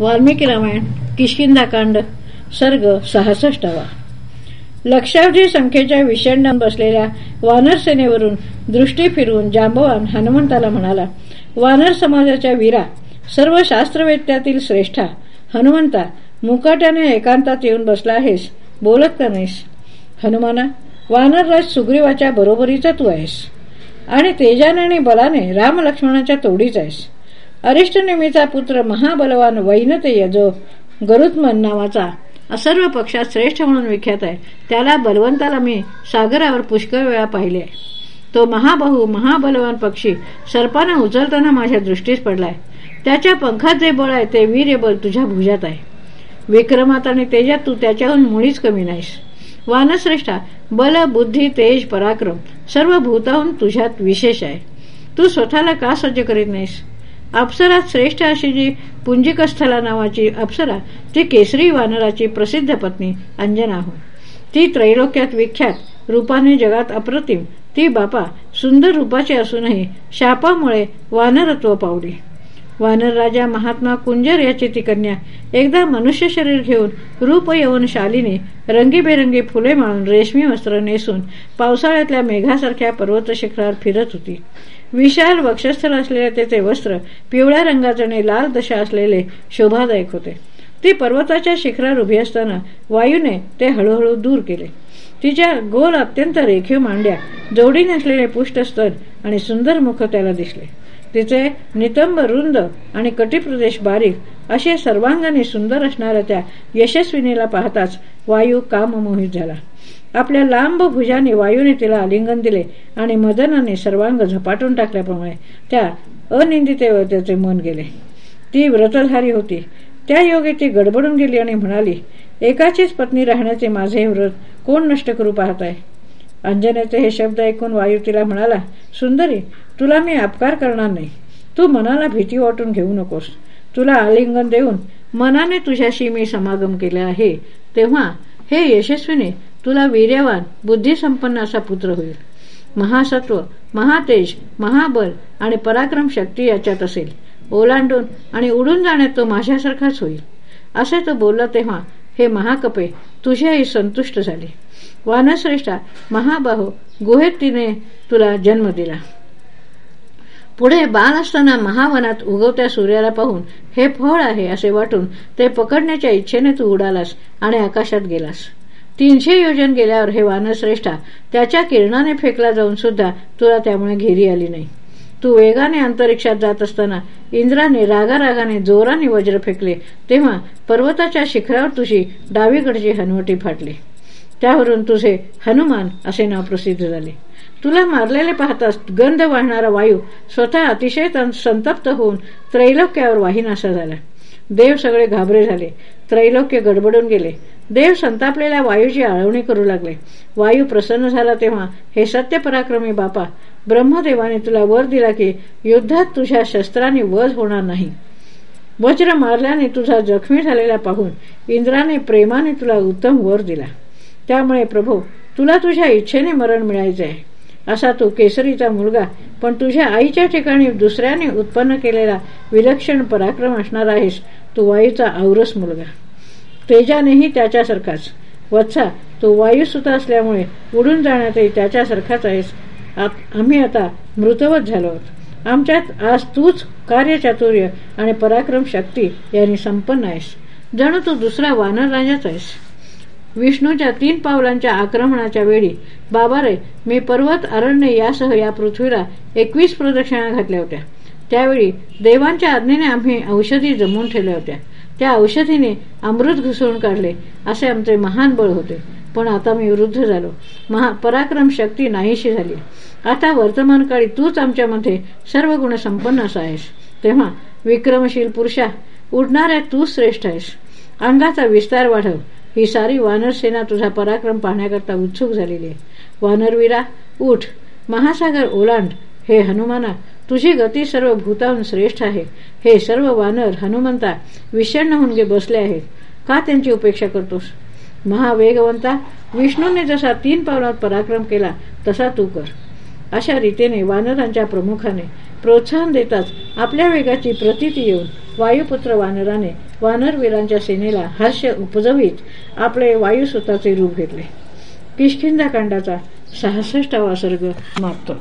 वाल्मिकी रामायण किशकिंदाकांड सर्ग सहासष्टावा. लक्षावधी संख्येच्या विषंड बसलेल्या वानर सेनेवरून दृष्टी फिरवून जांबवान हनुमंताला म्हणाला वानर समाजाच्या वीरा सर्व शास्त्रवेत्यातील श्रेष्ठा हनुमंता मुकाट्याने एकांतात येऊन बसला आहेस बोलत का नाहीस? हनुमाना वानरराज सुग्रीवाच्या बरोबरीचा तू आहेस आणि तेजाने आणि बलाने राम लक्ष्मणाच्या तोडीच आहेस. अरिष्टनेमीचा पुत्र महाबलवान वैनत यजो गरुत्मन नावाचा सर्व पक्षात श्रेष्ठ म्हणून विख्यात आहे. त्याला बलवंताला मी सागरावर पुष्कळ वेळा पाहिले तो महाबहू महाबलवान पक्षी सर्पाने उचलताना माझ्या दृष्टीस पडलाय. त्याच्या पंखात जे बळ आहे ते वीर्य बल तुझ्या भुजात आहे. विक्रमात आणि तेजात तू त्याच्याहून मुळीच कमी नाहीस. वानश्रेष्ठा बल बुद्धी तेज पराक्रम सर्व भूताहून तुझ्यात विशेष आहे. तू स्वतःला का सज्ज करीत नाहीस? अप्सरात श्रेष्ठ अशी जी पुंजिकस्थला नावाची अप्सरा ती केसरी वानराची प्रसिद्ध पत्नी अंजना हो. ती त्रैलोक्यात विख्यात रूपाने जगात अप्रतिम ती बापा सुंदर रूपाची असूनही शापामुळे वानरत्व पावली. वानर राजा महात्मा कुंजर याची ती कन्या एकदा मनुष्य शरीर घेऊन रूप यवन शालीने रंगीबेरंगी फुले माळून रेशमी वस्त्र नेसून पावसाळ्यातल्या मेघासारख्या पर्वत शिखरावर फिरत होती. विशाल वक्षस्थल असलेले त्याचे वस्त्र पिवळ्या रंगाचे आणि लाल दशा असलेले शोभादायक होते. ती पर्वताच्या शिखरावर उभी असताना वायूने ते हळूहळू दूर केले. तिच्या गोल अत्यंत रेखीव मांड्या जोडी नसलेले पुष्टस्तर आणि सुंदर मुख त्याला दिसले. तिचे नितंब रुंद आणि कटिप्रदेश बारीक असे सर्वांगाने सुंदर असणाऱ्या त्या यशस्विनीला पाहताच वायू काममोहित झाला. आपल्या लांब भुजाने वायूने तिला आलिंगन दिले आणि मदनाने सर्वांग झपाटून टाकल्याप्रमाणे त्या अनिंदितेवर मन गेले. ती व्रतधारी होती. त्या योगे ती गडबडून गेली आणि म्हणाली एकाचीच पत्नी राहण्याचे माझे व्रत कोण नष्ट करू पाहत आहे? अंजनेचे हे शब्द ऐकून वायू तिला म्हणाला सुंदरी तुला मी अपकार करणार नाही. तू मनाला भीती वाटून घेऊ नकोस. तुला आलिंगन देऊन मनाने तुझ्याशी मी समागम केले आहे. तेव्हा हे यशस्वीने तुला वीर्यवान बुद्धिसंपन्न असा पुत्र होईल. महासत्व महातेज महाबल आणि पराक्रम शक्ती याच्यात असेल. ओलांडून आणि उडून जाण्यात तो माझ्यासारखाच होईल. असे तो बोलला तेव्हा हे महाकपे तुझ्याही संतुष्ट झाले. वानश्रेष्ठा महाबाहो गुहेत तिने तुला जन्म दिला. पुढे बाल असताना महावनात उगवत्या सूर्याला पाहून हे फळ आहे असे वाटून ते पकडण्याच्या इच्छेने तू उडालास आणि आकाशात गेलास. तीनशे योजन गेल्यावर हे वानश्रेष्ठा त्याच्या किरणाने फेकला जाऊन सुद्धा तुला त्यामुळे घेरी आली नाही. तू वेगाने अंतरिक्षात जात असताना इंद्राने रागारागाने जोराने वज्र फेकले. तेव्हा पर्वताच्या शिखरावर तुझी डावीकडची हनवटी फाटली. त्यावरून तुझे हनुमान असे नाव प्रसिद्ध झाले. तुला मारलेले पाहताच गंध वाहणारा वायू स्वतः अतिशय संतप्त होऊन त्रैलोक्यावर वाहिनासा झाला. देव सगळे घाबरे झाले. त्रैलोक्य गडबडून गेले. देव संतापलेल्या वायूची आळवणी करू लागले. वायू प्रसन्न झाला तेव्हा हे सत्य पराक्रमी बापा ब्रह्मदेवाने तुला वर दिला की युद्धात तुझ्या शस्त्राने वध होणार नाही. वज्र मारल्याने तुझा जखमी झालेला पाहून इंद्राने प्रेमाने तुला उत्तम वर दिला. त्यामुळे प्रभू तुला तुझ्या इच्छेने मरण मिळायचे आहे असा तू केसरीचा मुलगा. पण तुझ्या आईच्या ठिकाणी दुसऱ्याने उत्पन्न केलेला विलक्षण पराक्रम असणार आहेस. तू वायूचा औरस मुलगा. तेजानेही त्याच्यासारखाच. वत्सा तो वायुसुत असल्यामुळे उडून जाण्यातही त्याच्यासारखाच आहेस. आम्ही आता मृतवत झालो आहोत. आमच्यात आज तूच कार्यचातुर्य आणि पराक्रम शक्ती यांनी संपन्न आहेस. जणू तू दुसरा वानर राजाच आहेस. विष्णूच्या तीन पावलांच्या आक्रमणाच्या वेळी बाबारे मी पर्वत अरण्य यासह या पृथ्वीला एकवीस प्रदक्षिणा घातल्या होत्या. त्यावेळी देवांच्या आज्ञेने आम्ही औषधी जमून ठेवल्या होत्या. त्या औषधीने अमृत घुसळून काढले असे आमचे महान बळ होते. पण आता मी वृद्ध झालो. महा पराक्रम शक्ती नाहीशी झाली. आता वर्तमान काळी तूच आमच्यामध्ये सर्व गुण संपन्न असा आहेस. तेव्हा विक्रमशील पुरुषा उडणाऱ्या तू श्रेष्ठ आहेस. अंगाचा विस्तार वाढव. ही सारी वानरसेना तुझा पराक्रम पाहण्याकरता उत्सुक झालेली आहे. वानरवीरा उठ. महासागर ओलांड. हे हनुमाना तुझी गती सर्व भूताहून श्रेष्ठ आहे. हे सर्व वानर हनुमंता विषण्ण होऊन बसले आहेत का त्यांची उपेक्षा करतोस? महावेगवंता विष्णूने जसा तीन पावलात पराक्रम केला तसा तू कर. अशा रीतीने वानरांच्या प्रमुखाने प्रोत्साहन देताच आपल्या वेगाची प्रतीती येऊन वायुपुत्र वानराने वानरवीरांच्या सेनेला हर्ष उपजवीत आपले वायुसुताचे रूप घेतले. किशकिंदा कांडाचा सहासष्टावा सर्ग मागतो